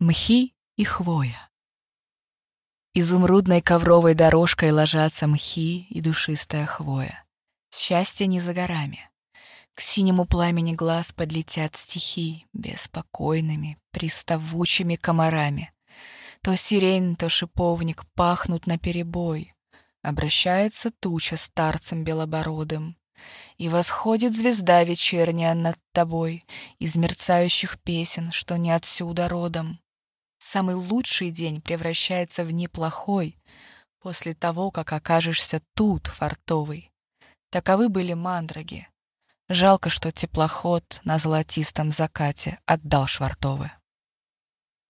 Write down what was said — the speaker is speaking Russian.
Мхи и хвоя. Изумрудной ковровой дорожкой ложатся мхи и душистая хвоя. Счастье не за горами. К синему пламени глаз подлетят стихи Беспокойными, приставучими комарами. То сирень, то шиповник пахнут наперебой. Обращается туча старцем белобородым, И восходит звезда вечерняя над тобой Из мерцающих песен, что не отсюда родом. Самый лучший день превращается в неплохой После того, как окажешься тут, фартовый. Таковы были мандраги. Жалко, что теплоход на золотистом закате отдал Швартовы.